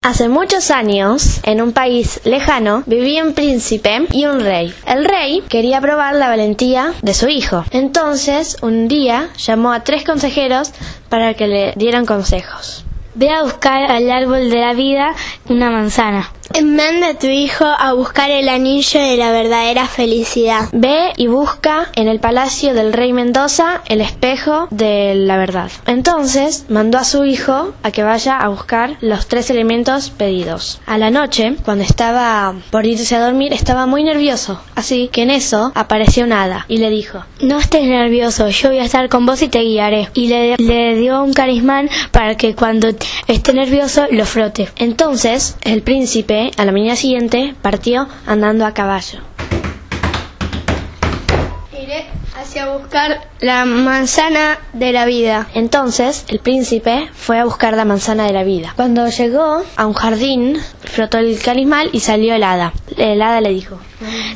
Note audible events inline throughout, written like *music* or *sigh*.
Hace muchos años, en un país lejano, vivía un príncipe y un rey. El rey quería probar la valentía de su hijo. Entonces, un día, llamó a tres consejeros para que le dieran consejos. Ve a buscar al árbol de la vida una manzana. Manda a tu hijo a buscar el anillo de la verdadera felicidad. Ve y busca en el palacio del rey Mendoza el espejo de la verdad. Entonces mandó a su hijo a que vaya a buscar los tres elementos pedidos. A la noche, cuando estaba por irse a dormir, estaba muy nervioso. Así que en eso apareció un hada y le dijo, No estés nervioso, yo voy a estar con vos y te guiaré. Y le, le dio un carismán para que cuando esté nervioso lo frote. Entonces el príncipe a la mañana siguiente partió andando a caballo. Iré hacia buscar la manzana de la vida. Entonces el príncipe fue a buscar la manzana de la vida. Cuando llegó a un jardín, frotó el calismal y salió el hada. El hada le dijo,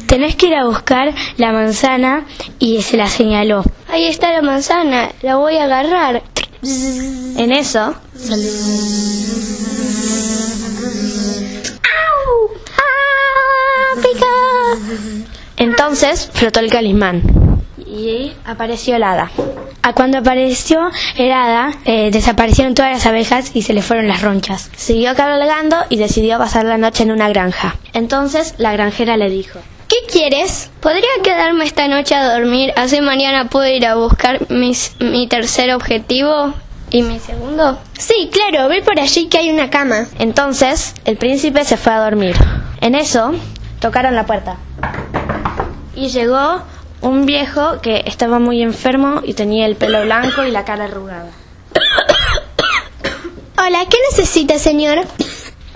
Tenés que ir a buscar la manzana y se la señaló. Ahí está la manzana, la voy a agarrar. En eso, entonces frotó el calismán y apareció el hada. A cuando apareció el hada, eh, desaparecieron todas las abejas y se le fueron las ronchas. Siguió cabalgando y decidió pasar la noche en una granja. Entonces la granjera le dijo, ¿Qué quieres? ¿Podría quedarme esta noche a dormir? Así mañana puedo ir a buscar mis, mi tercer objetivo y mi segundo. Sí, claro, ve por allí que hay una cama. Entonces el príncipe se fue a dormir. En eso tocaron la puerta. Y llegó un viejo que estaba muy enfermo y tenía el pelo blanco y la cara arrugada. Hola, ¿qué necesita, señor?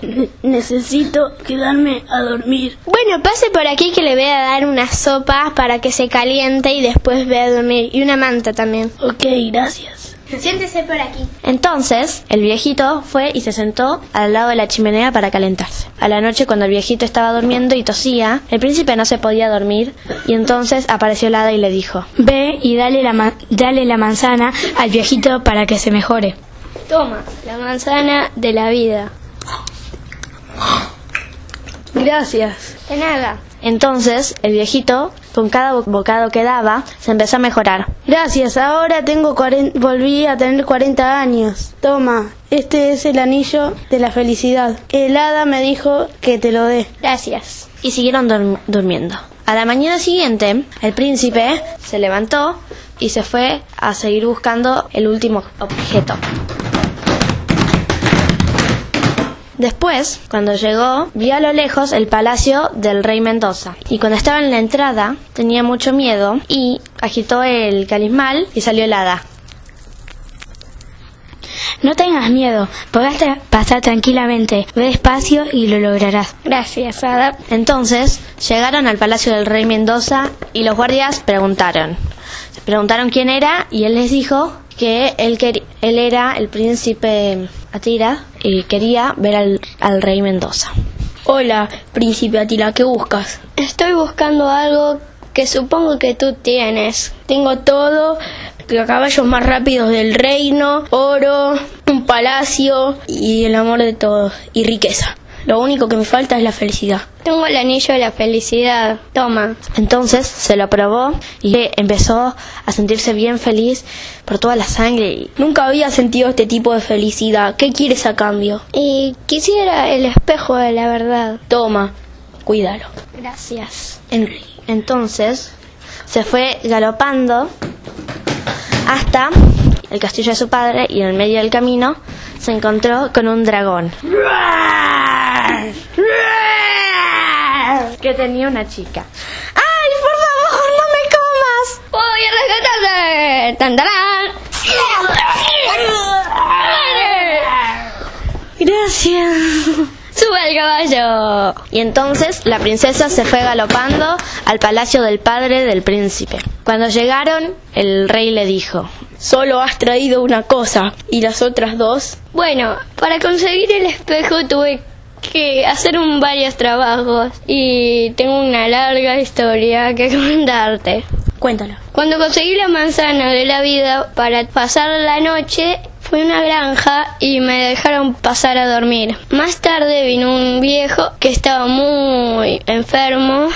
*coughs* Necesito quedarme a dormir. Bueno, pase por aquí que le voy a dar una sopa para que se caliente y después ve a dormir. Y una manta también. Ok, gracias. Siéntese por aquí. Entonces, el viejito fue y se sentó al lado de la chimenea para calentarse. A la noche, cuando el viejito estaba durmiendo y tosía, el príncipe no se podía dormir y entonces apareció el hada y le dijo, Ve y dale la, ma- dale la manzana al viejito para que se mejore. Toma, la manzana de la vida. Gracias. De nada. Entonces, el viejito, con cada bo- bocado que daba, se empezó a mejorar. Gracias, ahora tengo volví a tener 40 años. Toma, este es el anillo de la felicidad. El hada me dijo que te lo dé. Gracias. Y siguieron durmiendo. A la mañana siguiente, el príncipe se levantó y se fue a seguir buscando el último objeto. Después, cuando llegó, vio a lo lejos el palacio del rey Mendoza. Y cuando estaba en la entrada, tenía mucho miedo y agitó el calismal y salió el hada. No tengas miedo, podrás tra- pasar tranquilamente. Ve despacio y lo lograrás. Gracias, Ada. Entonces llegaron al palacio del rey Mendoza y los guardias preguntaron. Preguntaron quién era y él les dijo que él, él era el príncipe Atira y quería ver al, al rey Mendoza. Hola, príncipe Atila, ¿qué buscas? Estoy buscando algo que supongo que tú tienes. Tengo todo, los caballos más rápidos del reino, oro, un palacio y el amor de todos, y riqueza. Lo único que me falta es la felicidad. Tengo el anillo de la felicidad. Toma. Entonces se lo probó y empezó a sentirse bien feliz por toda la sangre Nunca había sentido este tipo de felicidad. ¿Qué quieres a cambio? Y quisiera el espejo de la verdad. Toma, cuídalo. Gracias. En- entonces se fue galopando hasta el castillo de su padre y en el medio del camino se encontró con un dragón que tenía una chica. ¡Ay, por favor, no me comas! ¡Voy a rescatarte! ¡Tan, tarán! Gracias. ¡Sube al caballo! Y entonces la princesa se fue galopando al palacio del padre del príncipe. Cuando llegaron, el rey le dijo, Solo has traído una cosa. ¿Y las otras dos? Bueno, para conseguir el espejo tuve que hacer un varios trabajos y tengo una larga historia que *laughs* contarte. Cuéntala. Cuando conseguí la manzana de la vida para pasar la noche, Fui a una granja y me dejaron pasar a dormir. Más tarde vino un viejo que estaba muy enfermo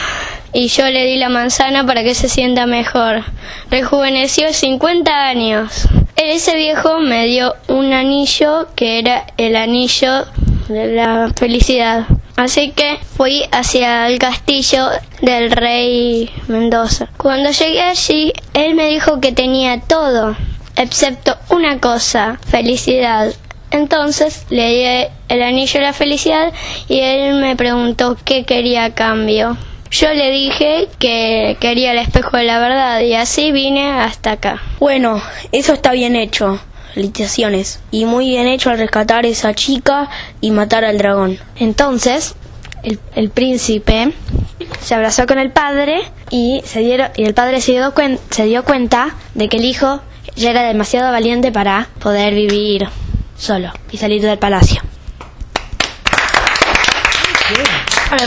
y yo le di la manzana para que se sienta mejor. Rejuveneció 50 años. Ese viejo me dio un anillo que era el anillo de la felicidad. Así que fui hacia el castillo del rey Mendoza. Cuando llegué allí, él me dijo que tenía todo, excepto una cosa, felicidad. Entonces le di el anillo de la felicidad y él me preguntó qué quería a cambio. Yo le dije que quería el espejo de la verdad y así vine hasta acá. Bueno, eso está bien hecho. Felicitaciones. Y muy bien hecho al rescatar a esa chica y matar al dragón. Entonces, el, el príncipe se abrazó con el padre y, se dieron, y el padre se dio, cuen- se dio cuenta de que el hijo ya era demasiado valiente para poder vivir solo y salir del palacio. Ahora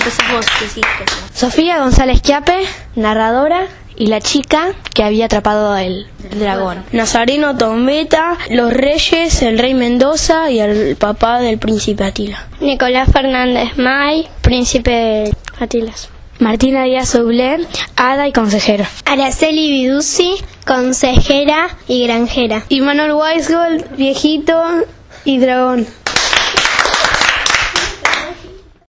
Sofía González Quiape, narradora, y la chica que había atrapado el dragón. Nazareno Tombeta, los reyes, el rey Mendoza y el papá del príncipe Atila. Nicolás Fernández May, príncipe Atilas. Martina Díaz Oblé, hada y consejero. Araceli Viduzzi, consejera y granjera. Y Manuel Weisgold, viejito y dragón.